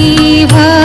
जीवा